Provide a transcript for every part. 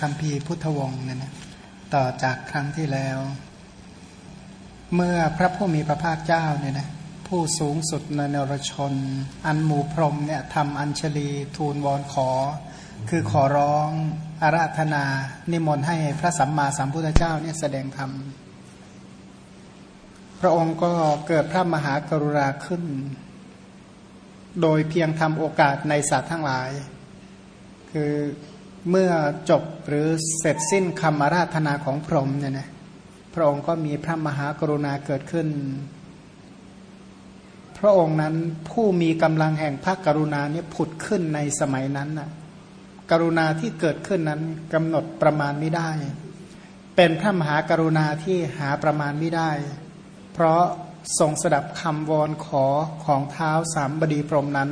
คำพีพุทธวงศ์เนี่ยนะต่อจากครั้งที่แล้ว เมื่อพระผู้มีพระภาคเจ้าเนี่ยนะผู้สูงสุดในนรชน อันหมู่พรมเนี่ยทำอัญชลีทูลวอนขอ คือขอร้องอาราธนา นิมนต์ให้พระสัมมาสัมพุทธเจ้าเนี่ยแสดงธรรม พระองค์ก็เกิดพระมหากรุณาขึ้น โดยเพียงทำโอกาสในสัตว์ทั้งหลาย คือ เมื่อจบหรือเสร็จสิ้นคำอาราธนาของพรหมเนี่ยนะพระองค์ก็มีพระมหากรุณาเกิดขึ้น พระองค์นั้นผู้มีกำลังแห่งพระกรุณาเนี่ยผุดขึ้นในสมัยนั้นน่ะกรุณาที่เกิดขึ้นนั้นกำหนดประมาณไม่ได้ เป็นพระมหากรุณาที่หาประมาณไม่ได้ เพราะทรงสดับคำวอนขอของเท้าสามบดีพรหมนั้น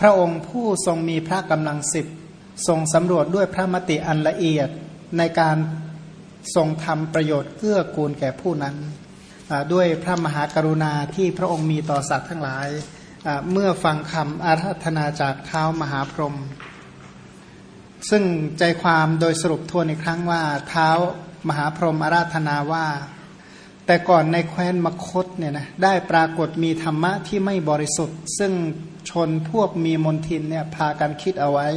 พระองค์ผู้ทรงมีพระกำลังสิบ ทรงสำรวจด้วยพระมติอันละเอียดในการทรงทำประโยชน์เกื้อกูลแก่ผู้นั้นด้วยพระมหากรุณาที่พระองค์มีต่อสัตว์ทั้งหลาย เมื่อฟังคำอาราธนาจากเท้ามหาพรหมซึ่งใจความโดยสรุปทวนอีกครั้งว่าเท้ามหาพรหมอาราธนาว่า แต่ก่อนในแคว้นมคตเนี่ยนะได้ปรากฏมีธรรมะที่ไม่บริสุทธิ์ ซึ่งชนพวกมีมนทินเนี่ยพากันคิดเอาไว้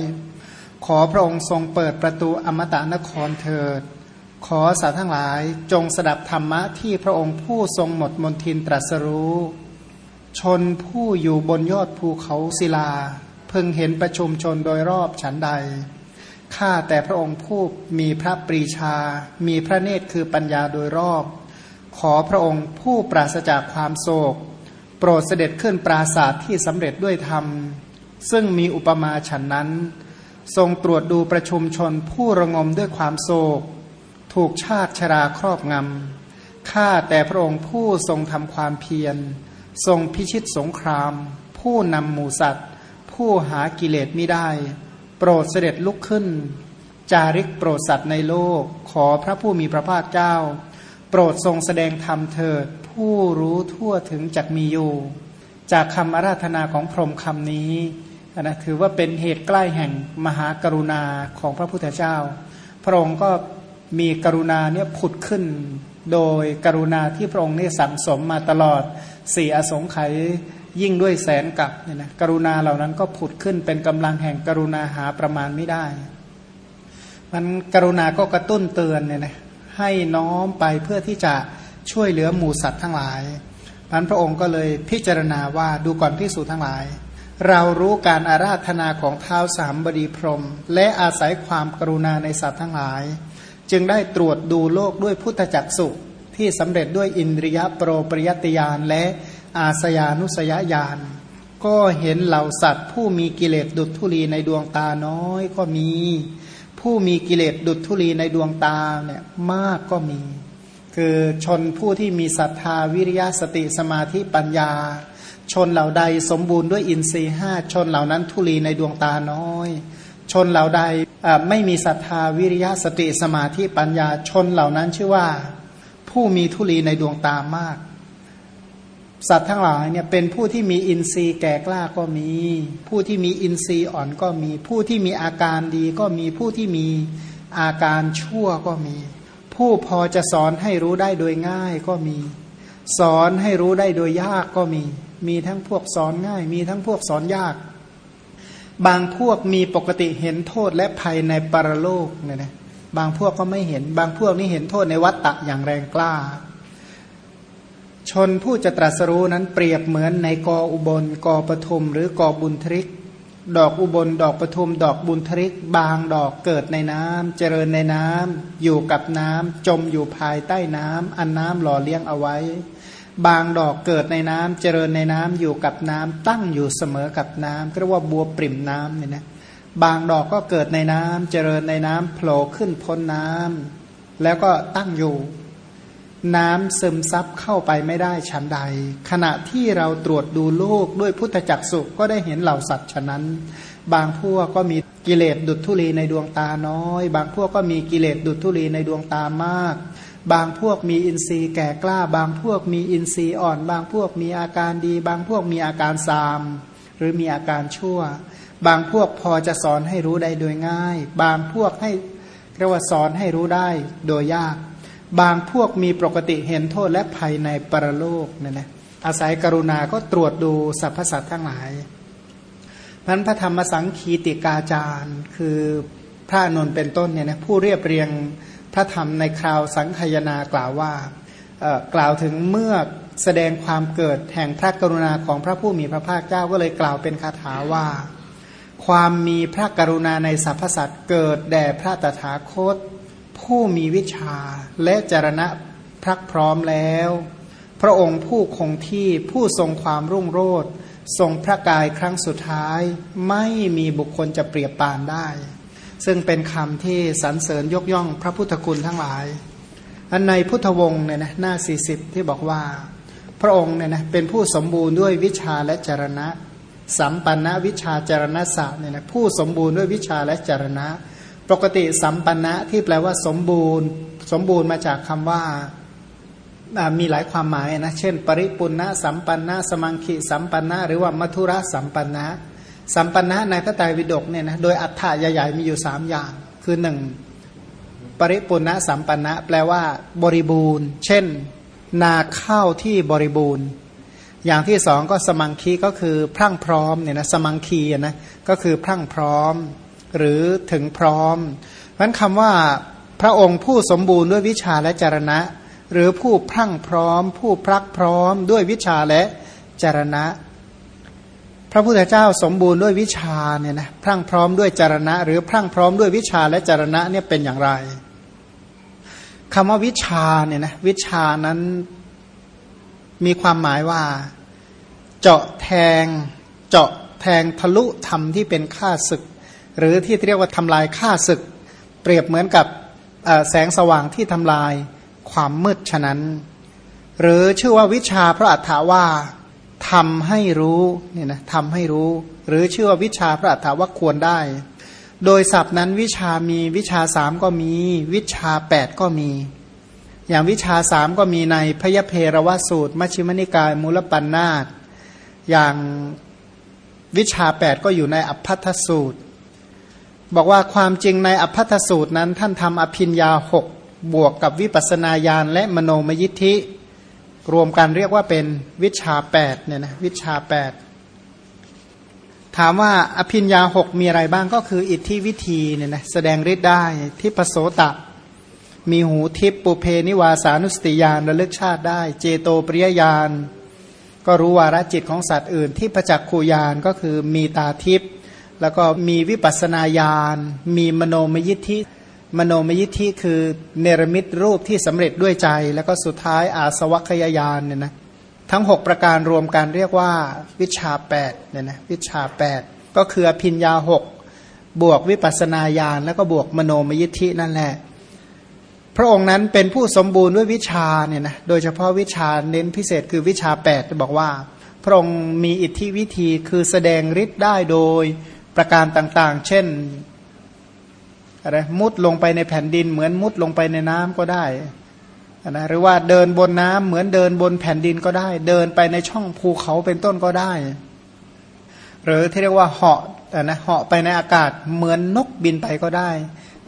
ขอพระองค์ทรงเปิดประตูอมตะนครเถิด ขอสาทั้งหลายจงสดับธรรมะที่พระองค์ผู้ทรงหมดมนทินตรัสรู้ ชนผู้อยู่บนยอดภูเขาศิลา เพิ่งเห็นประชุมชนโดยรอบฉันใด ข้าแต่พระองค์ผู้มีพระปรีชา มีพระเนตรคือปัญญาโดยรอบ ขอพระองค์ผู้ปราศจากความโศก โปรดเสด็จขึ้นปราศาสตร์ที่สำเร็จด้วยธรรม ซึ่งมีอุปมาฉันนั้น ทรงตรวจดูประชุมชนผู้ระงมด้วยความโศก ถูกชาติชราครอบงำข้าแต่พระองค์ผู้ทรงทำความเพียร ทรงพิชิตสงคราม ผู้นำหมูสัตว์ ผู้หากิเลสไม่ได้ โปรดเสด็จลุกขึ้น จาริกโปรดสัตว์ในโลก ขอพระผู้มีพระภาคเจ้า โปรดทรงแสดงธรรมเถิด ผู้รู้ทั่วถึงจักมีอยู่ จากคำอาราธนาของพรหมคำนี้ นะถือว่าเป็นเหตุใกล้แห่งมหากรุณาของพระพุทธเจ้า พระองค์ก็มีกรุณาเนี่ยผุดขึ้น โดยกรุณาที่พระองค์เนี่ยสั่งสมมาตลอดสี่อสงไขยยิ่งด้วยแสนกับเนี่ยนะกรุณาเหล่านั้นก็ผุดขึ้นเป็นกำลังแห่งกรุณาหาประมาณไม่ได้ มันกรุณาก็กระตุ้นเตือนเนี่ยนะให้น้อมไปเพื่อที่จะช่วยเหลือหมู่สัตว์ทั้งหลายพันพระองค์ก็เลยพิจารณาว่าดูก่อนพิสูจทั้งหลาย เรารู้การอาราธนาของเท้าสามบดีพรม และอาศัยความกรุณาในสัตว์ทั้งหลาย จึงได้ตรวจดูโลกด้วยพุทธจักสุที่สำเร็จด้วยอินทริยโปรปริยติยานและอาสยานุสยญาณก็เห็นเหล่าสัตว์ ผู้มีกิเลสดุจทุลีในดวงตาน้อยก็มี ผู้มีกิเลสดุจทุลีในดวงตาเนี่ยมากก็มี คือชนผู้ที่มีศรัทธาวิริยะสติสมาธิปัญญา ชนเหล่าใดสมบูรณ์ด้วยอินทรีห้าชนเหล่านั้นทุลีในดวงตาน้อย ชนเหล่าใดไม่มีศรัทธาวิริยะสติสมาธิปัญญาชนเหล่านั้นชื่อว่า ผู้มีทุลีในดวงตามาก สัตว์ทั้งหลายเนี่ยเป็นผู้ที่มีอินทรีย์แก่กล้าก็มี ผู้ที่มีอินทรีย์อ่อนก็มี ผู้ที่มีอาการดีก็มีผู้ที่มีอาการชั่วก็มี ผู้พอจะสอนให้รู้ได้โดยง่ายก็มี สอนให้รู้ได้โดยยากก็มี มีทั้งพวกสอนง่าย มีทั้งพวกสอนยาก บางพวกมีปกติเห็นโทษและภัยในปรโลกเนี่ยนะบางพวกก็ไม่เห็น บางพวกนี่เห็นโทษในวัฏฏะอย่างแรงกล้า ชนผู้จะตรัสรู้นั้นเปรียบเหมือนในกออุบลกอปทุม หรือกอบุญทริก ดอกอุบลดอกปทุม ดอกบุญทริก บางดอกเกิดในน้ำเจริญในน้ำอยู่กับน้ำจมอยู่ภายใต้น้ำอันน้ำหล่อเลี้ยงเอาไว้ บางดอกเกิดในน้ำเจริญในน้ำอยู่กับน้ำตั้งอยู่เสมอกับน้ำก็เรียกว่าบัวปริ่มน้ำเนี่ยนะบางดอกก็เกิดในน้ำเจริญในน้ำโผล่ขึ้นพ้นน้ำแล้วก็ตั้งอยู่ น้ำซึมซับเข้าไปไม่ได้ชั้นใด ขณะที่เราตรวจดูโลกด้วยพุทธจักสุก็ได้เห็นเหล่าสัตว์ฉะนั้น บางพวกก็มีกิเลสดุจทุลีในดวงตาน้อย บางพวกก็มีกิเลสดุจทุลีในดวงตามาก บางพวกมีอินทรีย์แก่กล้า บางพวกมีอินทรีย์อ่อน บางพวกมีอาการดี บางพวกมีอาการซาม หรือมีอาการชั่ว บางพวกพอจะสอนให้รู้ได้โดยง่าย บางพวกให้เรียกว่าสอนให้รู้ได้โดยยาก บางพวกมีปกติเห็นโทษและภัยในปรโลกเนี่ยนะอาศัยกรุณาก็ตรวจดูสรรพสัตว์ทั้งหลายพันพระธรรมสังคีติกาจารย์คือพระนนท์เป็นต้นเนี่ยนะผู้เรียบเรียง ระธรรมในคราวสังขยนากล่าวว่ากล่าวถึงเมื่อแสดงความเกิดแห่งพระกรุณาของพระผู้มีพระภาคเจ้าก็เลยกล่าวเป็นคาถาว่า ความมีพระกรุณาในสรรพสัตว์เกิดแด่พระตถาคต ผู้มีวิชาและจรณะพรักพร้อมแล้ว พระองค์ผู้คงที่ผู้ทรงความรุ่งโรจน์ทรงพระกายครั้งสุดท้ายไม่มีบุคคลจะเปรียบปานได้ ซึ่งเป็นคำที่สรรเสริญยกย่องพระพุทธคุณทั้งหลาย อันในพุทธวงศ์เนี่ยนะหน้าสี่สิบที่บอกว่า พระองค์เนี่ยนะเป็นผู้สมบูรณ์ด้วยวิชาและจรณะ สัมปันนวิชาจรณะสะเนี่ยนะผู้สมบูรณ์ด้วยวิชาและจรณะ ปกติสัมปันนะที่แปลว่าสมบูรณ์ สมบูรณ์มาจากคำว่ามีหลายความหมายนะ เช่น ปริปุณณะสัมปันนะสมังคิสัมปันนะหรือว่ามัทุระสัมปันนะ สัมปันนะในพระไตรปิฎกเนี่ยนะโดยอัฏฐะใหญ่ ๆ มีอยู่สามอย่าง คือหนึ่งปริปุณณะสัมปันนะแปลว่า บริบูรณ์ เช่น นาข้าวที่บริบูรณ์ อย่างที่สองก็สมังคีก็คือพรั่งพร้อมเนี่ยนะสมังคีนะก็คือพรั่งพร้อม หรือถึงพร้อมเพราะนั้นคำว่าพระองค์ผู้สมบูรณ์ด้วยวิชาและจรณะ หรือผู้พรั่งพร้อม ผู้พรักพร้อมด้วยวิชาและจรณะ พระพุทธเจ้าสมบูรณ์ด้วยวิชาเนี่ยนะพรั่งพร้อมด้วยจารณะ หรือพรั่งพร้อมด้วยวิชาและจารณะเนี่ยเป็นอย่างไรคำว่าวิชาเนี่ยนะวิชานั้นมีความหมายว่า เจาะแทง เจาะแทงทะลุธรรมที่เป็นข้าศึก หรือที่เรียกว่าทำลายข้าศึก เปรียบเหมือนกับแสงสว่างที่ทำลายความมืดฉะนั้น หรือชื่อว่าวิชาพระอัฏฐาว่า ทำให้รู้เนี่ยนะทำให้รู้ หรือชื่อว่าวิชาพระอัฏฐาวควรได้ โดยศัพท์นั้นวิชามีวิชาสามก็มี วิชาแปดก็มี อย่างวิชาสามก็มีในพยเพรวสูตรมชิมนิกายมูลปัญนาตอย่างวิชาแปดก็อยู่ในอัพพัทสูตร บอกว่าความจริงในอัพพัทสูตรนั้นท่านทำอภินยาหกบวกกับวิปัสนาญาณและมโนมยิทธิ รวมกันเรียกว่าเป็นวิชาแปดเนี่ยนะวิชาแปดถามว่าอภินยาหกมีอะไรบ้างก็คืออิทธิวิธีเนี่ยนะแสดงฤทธิ์ได้ทิปโสตะ มีหูทิพปุเพนิวาสานุสติยานระลึกชาติได้ เจโตปริยญาณก็รู้วาระจิตของสัตว์อื่น ที่ประจักษ์คูยานก็คือมีตาทิพแล้วก็มีวิปัสนาญาณมีมโนมยิทธิ มโนมยิทธิคือเนรมิตรูปที่สำเร็จด้วยใจ แล้วก็สุดท้ายอาสวัคยายานเนี่ยนะทั้ง 6 ประการรวมกันเรียกว่าวิชา8เนี่ยนะวิชา 8 ก็คือพิญญาหกบวกวิปัสนาญาณแล้วก็บวกมโนมยิทธินั่นแหละ พระองค์นั้นเป็นผู้สมบูรณ์ด้วยวิชาเนี่ยนะโดยเฉพาะวิชาเน้นพิเศษคือวิชา8จะบอกว่า พระองค์มีอิทธิวิธีคือแสดงฤทธิ์ได้โดยประการต่างๆ เช่น อะไรมุดลงไปในแผ่นดิน เหมือนมุดลงไปในน้ำก็ได้นะหรือว่าเดินบนน้ำเหมือนเดินบนแผ่นดินก็ได้ เดินไปในช่องภูเขาเป็นต้นก็ได้ หรือที่เรียกว่าเหาะนะเหาะไปในอากาศเหมือนนกบินไปก็ได้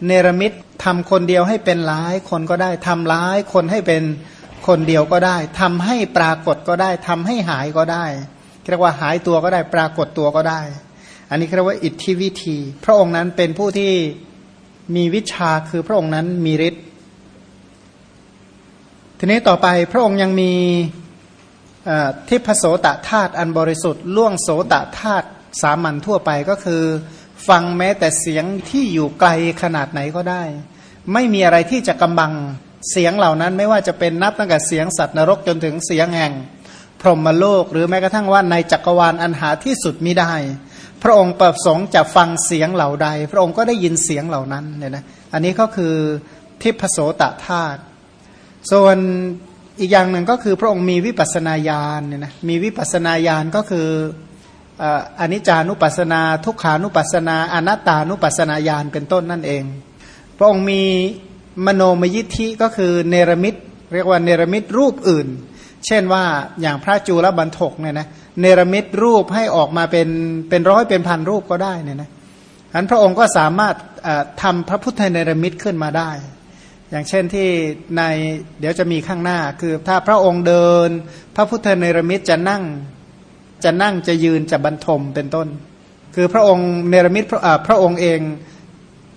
เนรมิตทำคนเดียวให้เป็นหลายคนก็ได้ทำร้ายคนให้เป็นคนเดียวก็ได้ทำให้ปรากฏก็ได้ทำให้หายก็ได้เรียกว่าหายตัวก็ได้ปรากฏตัวก็ได้ อันนี้เรียกว่าอิทธิวิธี พระองค์นั้นเป็นผู้ที่ มีวิชาคือพระองค์นั้นมีฤทธิ์ทีนี้ต่อไปพระองค์ยังมีทิพโสตธาตุอันบริสุทธิ์ล่วงโสตธาตุสามัญทั่วไปก็คือ ฟังแม้แต่เสียงที่อยู่ไกลขนาดไหนก็ได้ ไม่มีอะไรที่จะกำบังเสียงเหล่านั้นไม่ว่าจะเป็นนับตั้งแต่เสียงสัตว์นรกจนถึงเสียงแห่ง พรหมโลก หรือแม้กระทั่งว่าในจักรวาลอันหาที่สุดมิได้ พระองค์ประสงค์จะฟังเสียงเหล่าใด พระองค์ก็ได้ยินเสียงเหล่านั้นเนี่ยนะอันนี้ก็คือทิพโสตธาตุส่วนอีกอย่างหนึ่งก็คือพระองค์มีวิปัสนาญาณเนี่ยนะมีวิปัสนาญาณก็คืออนิจจานุปัสนา ทุกขานุปัสนาอนัตตานุปัสนาญาณเป็นต้นนั่นเอง พระองค์มีมโนมยิทธิก็คือเนรมิตเรียกว่าเนรมิตรูปอื่น เช่นว่าอย่างพระจูลบันทกเนี่ยนะเนรมิตรูปให้ออกมาเป็นเป็นร้อยเป็นพันรูปก็ได้เนี่ยนะอันพระองค์ก็สามารถทำพระพุทธเนรมิตขึ้นมาได้ อย่างเช่นที่ในเดี๋ยวจะมีข้างหน้า คือถ้าพระองค์เดิน พระพุทธเนรมิตจะนั่งจะนั่งจะยืนจะบรรทมเป็นต้น คือพระองค์เนรมิตพระพระองค์เอง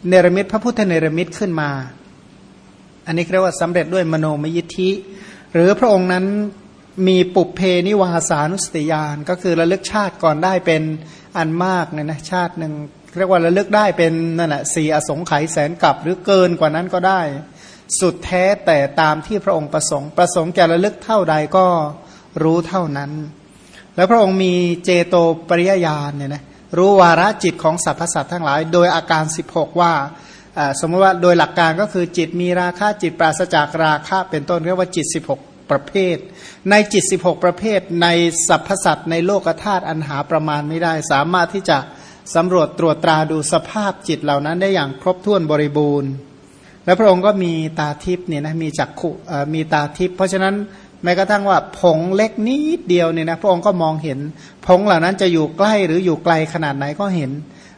เนรมิตพระพุทธเนรมิตขึ้นมา อันนี้เรียกว่าสำเร็จด้วยมโนมยิทธิ หรือพระองค์นั้นมีปุเพนิวาสานุสติยานก็คือระลึกชาติก่อนได้เป็นอันมากเนี่ยนะชาติหนึ่งเรียกว่าระลึกได้เป็นนั่นแหะสี่อสงไขยแสนกับหรือเกินกว่านั้นก็ได้ สุดแท้แต่ตามที่พระองค์ประสงค์ ประสงค์จะระลึกเท่าใดก็รู้เท่านั้น แล้วพระองค์มีเจโตปริยญาณเนี่ยนะรู้วาระจิตของสรรพสัตว์ทั้งหลาย โดยอาการ 16 ว่า สมมติว่าโดยหลักการก็คือจิตมีราคะจิตปราศจากราคะเป็นต้นเรียกว่าจิต 16 ประเภท ในจิต 16 ประเภท ในสรรพสัตว์ในโลกธาตุอันหาประมาณไม่ได้ สามารถที่จะสำรวจตรวจตราดูสภาพจิตเหล่านั้นได้อย่างครบถ้วนบริบูรณ์ และพระองค์ก็มีตาทิพย์เนี่ยนะมีจักขุมีตาทิพย์เพราะฉะนั้นแม้กระทั่งว่าผงเล็กนิดเดียวเนี่ยนะพระองค์ก็มองเห็น ผงเหล่านั้นจะอยู่ใกล้หรืออยู่ไกลขนาดไหนก็เห็น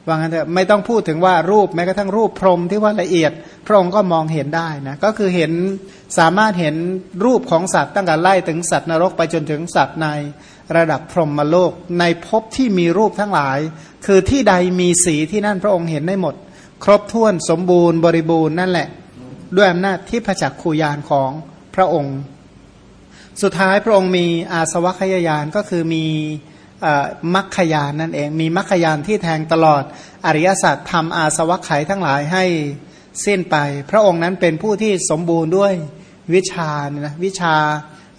ว่างั้นเถอะไม่ต้องพูดถึงว่ารูปแม้กระทั่งรูปพรหมที่ว่าละเอียด พระองค์ก็มองเห็นได้นะก็คือเห็นสามารถเห็นรูปของสัตว์ตั้งแต่ไล่ถึงสัตว์นรกไปจนถึงสัตว์ในระดับพรหมโลก ในภพที่มีรูปทั้งหลาย คือที่ใดมีสีที่นั่นพระองค์เห็นได้หมด ครบถ้วนสมบูรณ์บริบูรณ์นั่นแหละ ด้วยอำนาจที่พระจักขูยานของพระองค์ สุดท้ายพระองค์มีอาสวัคยายานก็คือมี มัคคยานนั่นเอง มีมัคคยานที่แทงตลอดอริยสัจทำอาสวัคไขทั้งหลายให้สิ้นไป พระองค์นั้นเป็นผู้ที่สมบูรณ์ด้วยวิชานะวิชา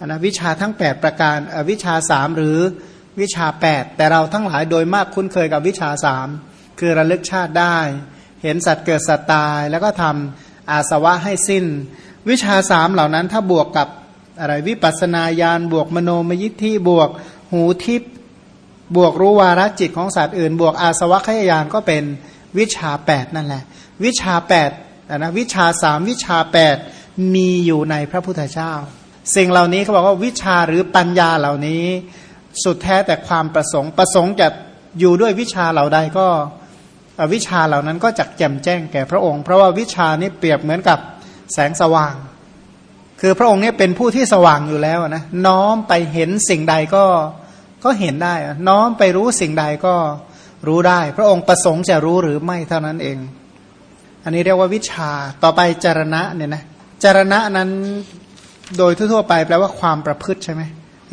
นะวิชาทั้ง 8 ประการวิชาสามหรือวิชา 8 แต่เราทั้งหลายโดยมากคุ้นเคยกับวิชาสามคือระลึกชาติได้ เห็นสัตว์เกิดสัตว์ตาย แล้วก็ทำอาสวะให้สิ้น วิชาสามเหล่านั้นถ้าบวกกับอะไรวิปัสนาญาณบวกมโนมยิทธิบวกหูทิพ บวกรู้วาระจิตของสัตว์อื่น บวกอาสวัคยายานก็เป็นวิชาแปดนั่นแหละ วิชาแปดนะวิชาสามวิชาแปดมีอยู่ในพระพุทธเจ้า สิ่งเหล่านี้เขาบอกว่าวิชาหรือปัญญาเหล่านี้ สุดแท้แต่ความประสงค์ประสงค์จะอยู่ด้วยวิชาเหล่าใดก็วิชาเหล่านั้นก็จักแจ่มแจ้งแก่พระองค์ เพราะว่าวิชานี้เปรียบเหมือนกับแสงสว่าง คือพระองค์เนี่ยเป็นผู้ที่สว่างอยู่แล้วนะน้อมไปเห็นสิ่งใดก็ ก็เห็นได้น้อมไปรู้สิ่งใดก็รู้ได้ พระองค์ประสงค์จะรู้หรือไม่เท่านั้นเอง อันนี้เรียกว่าวิชาต่อไปจารณะเนี่ยนะจารณะนั้นโดยทั่วไปแปลว่าความประพฤติใช่ไหม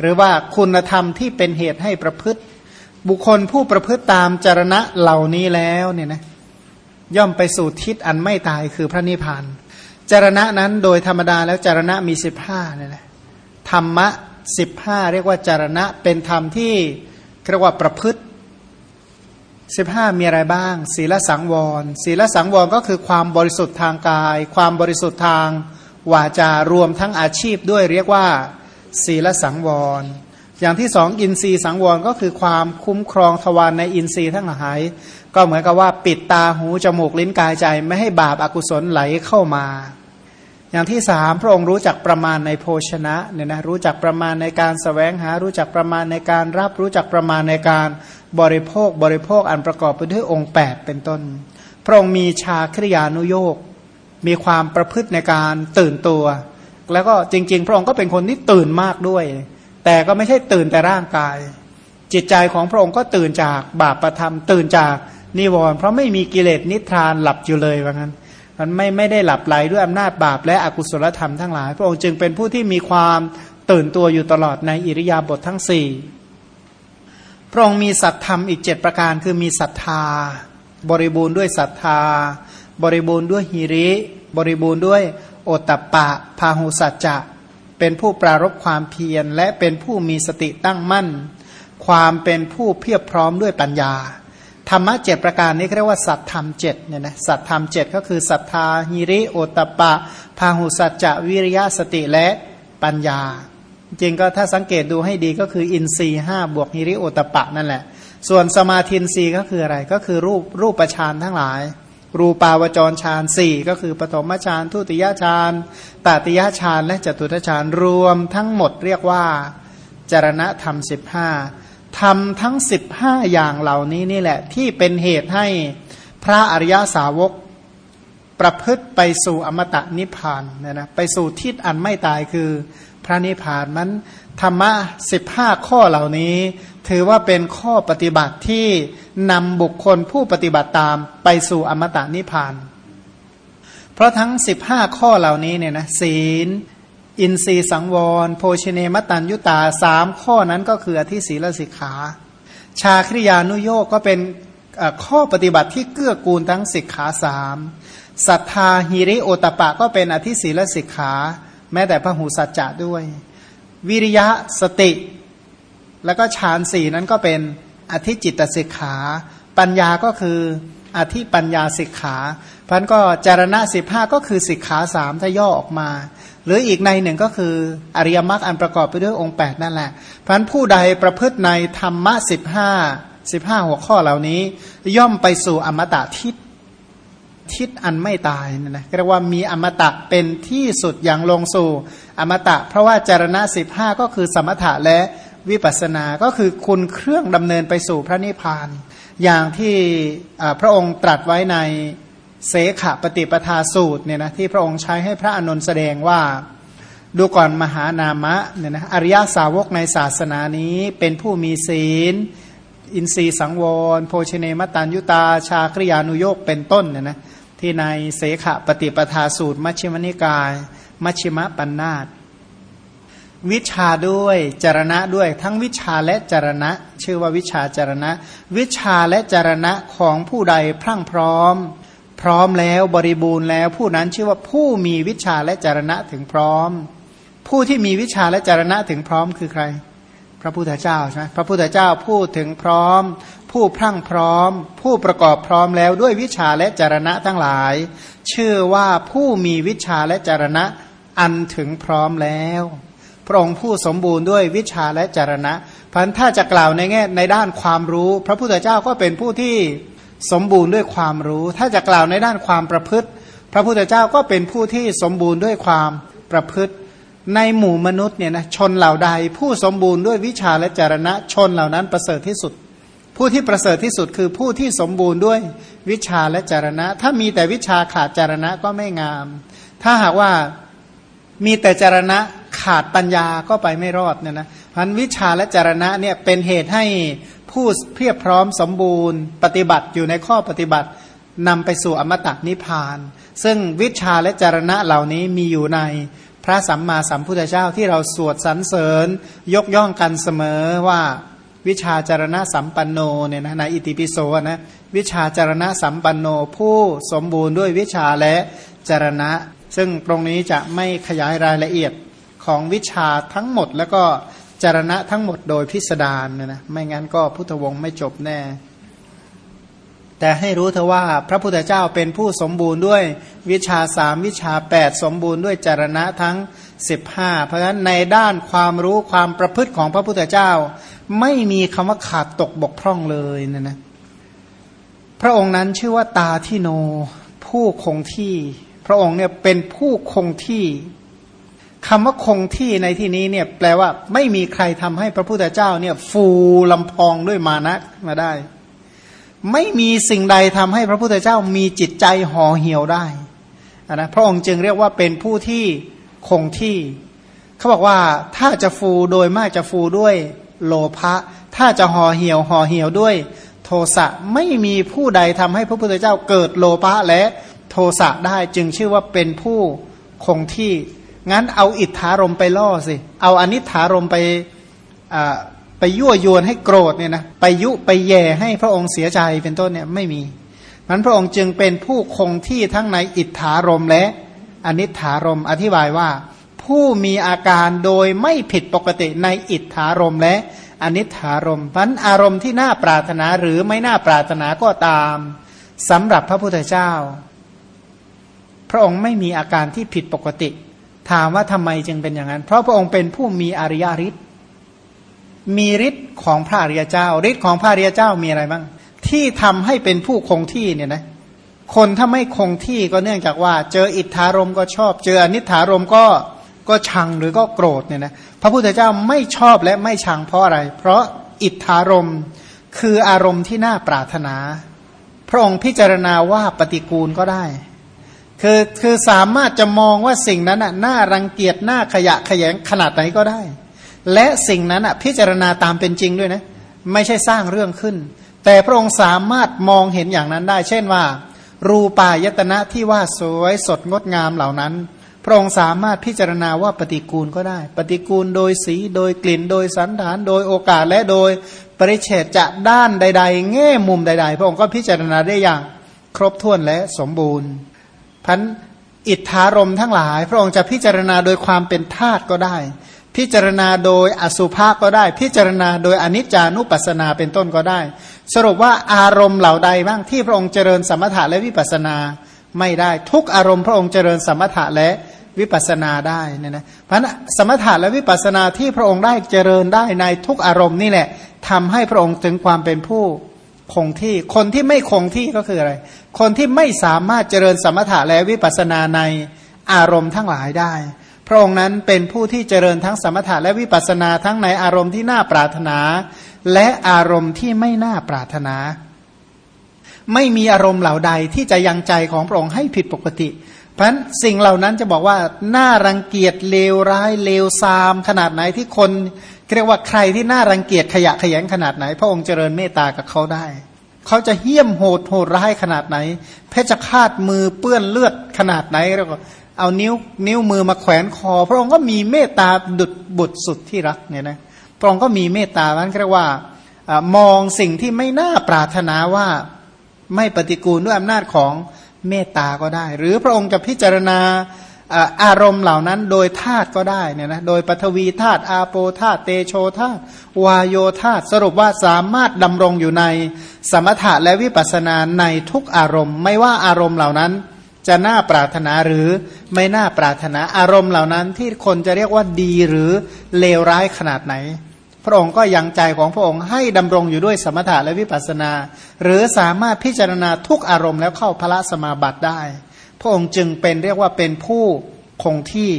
หรือว่าคุณธรรมที่เป็นเหตุให้ประพฤติ บุคคลผู้ประพฤติตามจารณะเหล่านี้แล้วเนี่ยนะย่อมไปสู่ทิศอันไม่ตายคือพระนิพพานจารณะนั้นโดยธรรมดาแล้วจารณะมีสิบห้าเนี่ยนะธรรมะ สิบห้าเรียกว่าจารณะเป็นธรรมที่เรียกว่าประพฤติสิบห้ามีอะไรบ้าง ศีลสังวร ศีลสังวรก็คือความบริสุทธิ์ทางกาย ความบริสุทธิ์ทางวาจารวมทั้งอาชีพด้วยเรียกว่า ศีลสังวร อย่างที่สองอินทรีย์สังวรก็คือความคุ้มครองทวารในอินทรีย์ทั้งหลาย ก็เหมือนกับว่าปิดตาหูจมูกลิ้นกายใจไม่ให้บาปอากุศลไหลเข้ามา อย่างที่สามพระองค์รู้จักประมาณในโภชนะเนี่ยนะรู้จักประมาณในการสแสวงหา รู้จักประมาณในการรับ รู้จักประมาณในการบริโภคบริโภคอันประกอบไปด้วยองค์ 8 เป็นต้น พระองค์มีชาคริยานุโยกมีความประพฤติในการตื่นตัว แล้วก็จริง ๆ พระองค์ก็เป็นคนที่ตื่นมากด้วย แต่ก็ไม่ใช่ตื่นแต่ร่างกาย จิตใจของพระองค์ก็ตื่นจากบาปประธรรม ตื่นจากนิวรณ์เพราะไม่มีกิเลสนิทรานหลับอยู่เลยว่างั้น มันไม่ไม่ได้หลับไหลด้วยอำนาจบาปและอกุศลธรรมทั้งหลาย พระองค์จึงเป็นผู้ที่มีความตื่นตัวอยู่ตลอดในอิริยาบถททั้งสี่พระองค์มีสัตธรรมอีกเจ็ดประการคือมีศรัทธา บริบูรณ์ด้วยศรัทธา บริบูรณ์ด้วยหิริ บริบูรณ์ด้วยโอตตะปะพาหุสัจจะ เป็นผู้ปรารบความเพียรและเป็นผู้มีสติตั้งมั่น ความเป็นผู้เพียบพร้อมด้วยปัญญา ธรรมะเจ็ดประการนี้เรียกว่าสัตธรรมเจ็ดเนี่ยนะสัตธรรมเจ็ดก็คือศรัทธาหิริโอตปะ พาหุสัจจะวิริยะสติและปัญญา จริงก็ถ้าสังเกตดูให้ดีก็คืออินทรีห้าบวกหิริโอตปะนั่นแหละ ส่วนสมาธินทรีก็คืออะไรก็คือรูปรูปประชานทั้งหลาย รูปาวจรฌานสี่ก็คือปฐมฌานทุติยฌานตติยฌานและจตุตฌานรวมทั้งหมดเรียกว่าจารณธรรมสิบห้า ทำทั้งสิบห้าอย่างเหล่านี้นี่แหละ ที่เป็นเหตุให้พระอริยสาวกประพฤติไปสู่อมตะนิพพานนี่ยนะไปสู่ทิศอันไม่ตายคือพระนิพพานนั้นธรรมะสิบห้าข้อเหล่านี้ ถือว่าเป็นข้อปฏิบัติที่นำบุคคลผู้ปฏิบัติตามไปสู่อมตะนิพพาน เพราะทั้งสิบห้าข้อเหล่านี้เนี่ยนะศีล อินทรีสังวร โภชเนมตันยุตาสามข้อนั้นก็คืออธิศีลสิกขา ชาคริยานุโยกก็เป็นข้อปฏิบัติที่เกื้อกูลทั้งสิกขาสามศรัทธาหิริโอตปะก็เป็นอธิศีลสิกขา แม้แต่พระหูสัจจะด้วย วิริยะสติ แล้วก็ฌานสี่นั้นก็เป็นอธิจิตสิกขา ปัญญาก็คืออธิปัญญาสิกขา พันก็จารณะสิบห้าก็คือสิกขาสามถ้าย่อออกมา หรืออีกในหนึ่งก็คืออริยมรรคอันประกอบไปด้วยองค์ 8 นั่นแหละพันผู้ใดประพฤติในธรรมะสิบห้าสิบห้าหัวข้อเหล่านี้ ย่อมไปสู่อมตะทิศทิศอันไม่ตายนะนะเรียกว่ามีอมตะเป็นที่สุดอย่างลงสู่อมตะ เพราะว่าจารณะสิบห้าก็คือสมถะและวิปัสสนาก็คือคุณเครื่องดำเนินไปสู่พระนิพพาน อย่างที่พระองค์ตรัสไว้ใน เสขปฏิปทาสูตรเนี่ยนะที่พระองค์ใช้ให้พระอนุนแสดงว่าดูก่อนมหานามะเนี่ยนะอริยสาวกในศาสนานี้เป็นผู้มีศีล อินทรีสังวร โภชเนมตันยุตา ชาคริยานุโยกเป็นต้นเนี่ยนะที่ในเสขปฏิปทาสูตร มัชฌิมนิกาย มัชฌิมปัญนาตวิชาด้วยจารณะด้วยทั้งวิชาและจารณะ ชื่อว่าวิชาจารณะ วิชาและจารณะของผู้ใดพรั่งพร้อม พร้อมแล้วบริบูรณ์แล้วผู้นั้นชื่อว่าผู้มีวิชาและจารณะถึงพร้อม ผู้ที่มีวิชาและจารณะถึงพร้อมคือใคร พระพุทธเจ้าใช่ไหมพระพุทธเจ้าพูดถึงพร้อม ผู้พรั่งพร้อม ผู้ประกอบพร้อมแล้วด้วยวิชาและจารณะทั้งหลาย ชื่อว่าผู้มีวิชาและจารณะอันถึงพร้อมแล้ว พระองค์ผู้สมบูรณ์ด้วยวิชาและจารณะพันถ้าจะกล่าวในแง่ในด้านความรู้ พระพุทธเจ้าก็เป็นผู้ที่ สมบูรณ์ด้วยความรู้ ถ้าจะกล่าวในด้านความประพฤติ พระพุทธเจ้าก็เป็นผู้ที่สมบูรณ์ด้วยความประพฤติ ในหมู่มนุษย์เนี่ยนะชนเหล่าใด ผู้สมบูรณ์ด้วยวิชาและจารณะชนเหล่านั้นประเสริฐที่สุด ผู้ที่ประเสริฐที่สุดคือผู้ที่สมบูรณ์ด้วยวิชาและจารณะ ถ้ามีแต่วิชาขาดจารณะก็ไม่งาม ถ้าหากว่ามีแต่จารณะขาดปัญญาก็ไปไม่รอดเนี่ยนะพันวิชาและจารณะเนี่ยเป็นเหตุให้ ผู้เพียบพร้อมสมบูรณ์ ปฏิบัติอยู่ในข้อปฏิบัตินำไปสู่อมตะนิพพาน ซึ่งวิชาและจารณะเหล่านี้มีอยู่ในพระสัมมาสัมพุทธเจ้าที่เราสวดสรรเสริญ ยกย่องกันเสมอว่าวิชาจารณะสัมปันโนเนี่ยนะในอิติปิโสนะวิชาจารณะสัมปันโนผู้สมบูรณ์ด้วยวิชาและจารณะ ซึ่งตรงนี้จะไม่ขยายรายละเอียดของวิชาทั้งหมดแล้วก็ จารณะทั้งหมดโดยพิสดารเนะนะไม่งั้นก็พุทธวงศ์ไม่จบแน่ แต่ให้รู้เถอะว่าพระพุทธเจ้าเป็นผู้สมบูรณ์ด้วยวิชาสามวิชาแปดสมบูรณ์ด้วยจารณะทั้งสิบห้าเพราะฉะนั้นในด้านความรู้ความประพฤติของพระพุทธเจ้า ไม่มีคำว่าขาดตกบกพร่องเลยนะนะพระองค์นั้นชื่อว่าตาที่โน ผู้คงที่ พระองค์เนี่ยเป็นผู้คงที่ คำว่าคงที่ในที่นี้เนี่ยแปลว่าไม่มีใครทำให้พระพุทธเจ้าเนี่ยฟูลำพองด้วยมานะมาได้ ไม่มีสิ่งใดทำให้พระพุทธเจ้ามีจิตใจห่อเหี่ยวได้นะพระองค์จึงเรียกว่าเป็นผู้ที่คงที่ เขาบอกว่าถ้าจะฟูโดยมากจะฟูด้วยโลภะถ้าจะห่อเหี่ยวห่อเหี่ยวด้วยโทสะไม่มีผู้ใดทำให้พระพุทธเจ้าเกิดโลภะและโทสะได้จึงชื่อว่าเป็นผู้คงที่ งั้นเอาอิทธารมไปล่อสิ เอาอนิถารมไปไปยั่วยวนให้โกรธเนี่ยนะไปยุไปแย่ให้พระองค์เสียใจเป็นต้นเนี่ยไม่มีมันพระองค์จึงเป็นผู้คงที่ทั้งในอิทธารมและอนิถารมอธิบายว่า ผู้มีอาการโดยไม่ผิดปกติในอิทธารมและอนิถารมพันอารมณ์ที่น่าปรารถนาหรือไม่น่าปรารถนาก็ตามสำหรับพระพุทธเจ้า พระองค์ไม่มีอาการที่ผิดปกติ ถามว่าทำไมจึงเป็นอย่างนั้น เพราะพระองค์เป็นผู้มีอริยฤทธิ์มีฤทธิ์ของพระอริยเจ้าฤทธิ์ของพระอริยเจ้ามีอะไรบ้าง ที่ทำให้เป็นผู้คงที่เนี่ยนะคคนถ้าไม่คงที่ก็เนื่องจากว่า เจออิทธารมก็ชอบ เจออนิถารมก็ก็ชังหรือก็โกรธเนี่ยนะพระพุทธเจ้าไม่ชอบและไม่ชังเพราะอะไร เพราะอิทธารมคืออารมณ์ที่น่าปรารถนา พระองค์พิจารณาว่าปฏิกูลก็ได้ คือคือสามารถจะมองว่าสิ่งนั้นน่ะน่ารังเกียจน่าขยะขยงขนาดไหนก็ได้ และสิ่งนั้นอะพิจารณาตามเป็นจริงด้วยนะ ไม่ใช่สร้างเรื่องขึ้น แต่พระองค์สามารถมองเห็นอย่างนั้นได้ เช่นว่า รูปายตนะที่ว่าสวยสดงดงามเหล่านั้น พระองค์สามารถพิจารณาว่าปฏิกูลก็ได้ ปฏิกูลโดยสีโดยกลิ่นโดยสันฐาน โดยโอกาสและโดยปริเฉดจะด้านใด ๆ แง่มุมใด ๆ พระองค์ก็พิจารณาได้อย่างครบถ้วนและสมบูรณ์ พันอิทธารมทั้งหลาย พระองค์จะพิจารณาโดยความเป็นธาตุก็ได้ พิจารณาโดยอสุภะก็ได้ พิจารณาโดยอนิจจานุปัสสนาเป็นต้นก็ได้ สรุปว่าอารมณ์เหล่าใดบ้างที่พระองค์เจริญสมถะและวิปัสสนาไม่ได้ทุกอารมณ์พระองค์เจริญสมถะและวิปัสนาได้เนี่ยนะเพราะสมถะและวิปัสสนาที่พระองค์ได้เจริญได้ในทุกอารมณ์นี่แหละทำให้พระองค์ถึงความเป็นผู้ คงที่ คนที่ไม่คงที่ก็คืออะไร คนที่ไม่สามารถเจริญสมถะและวิปัสนาในอารมณ์ทั้งหลายได้ พระองค์นั้นเป็นผู้ที่เจริญทั้งสมถะและวิปัสสนาทั้งในอารมณ์ที่น่าปรารถนา และอารมณ์ที่ไม่น่าปรารถนา ไม่มีอารมณ์เหล่าใดที่จะยังใจของพระองค์ให้ผิดปกติเพราะสิ่งเหล่านั้นจะบอกว่าน่ารังเกียจเลวร้ายเลวซาม ขนาดไหนที่คน เรียกว่าใครที่น่ารังเกียจขยะขยงขนาดไหน พระองค์เจริญเมตตากับเขาได้ เขาจะเหี้ยมโหดโหดร้ายขนาดไหน เพชฌฆาตมือเปื้อนเลือดขนาดไหนแล้วก็เอานิ้วนิ้วมือมาแขวนคอ พระองค์ก็มีเมตตาดุดบุตรสุดที่รักเนี่ยนะพระองค์ก็มีเมตตานั้นเรียกว่ามองสิ่งที่ไม่น่าปรารถนาว่าไม่ปฏิกูลด้วยอำนาจของเมตตาก็ได้ หรือพระองค์จะพิจารณา อารมณ์เหล่านั้นโดยธาตุก็ได้เนี่ยนะโดยปฐวีธาตุอาโปธาตุเตโชธาตุวายโยธาตุสรุปว่าสามารถดำรงอยู่ในสมถะและวิปัสสนาในทุกอารมณ์ ไม่ว่าอารมณ์เหล่านั้นจะน่าปรารถนาหรือไม่น่าปรารถนาอารมณ์เหล่านั้นที่คนจะเรียกว่าดีหรือเลวร้ายขนาดไหน พระองค์ก็ยังใจของพระองค์ให้ดำรงอยู่ด้วยสมถะและวิปัสสนา หรือสามารถพิจารณาทุกอารมณ์แล้วเข้าพระสมาบัติได้ พระองค์จึงเป็นเรียกว่าเป็นผู้คงที่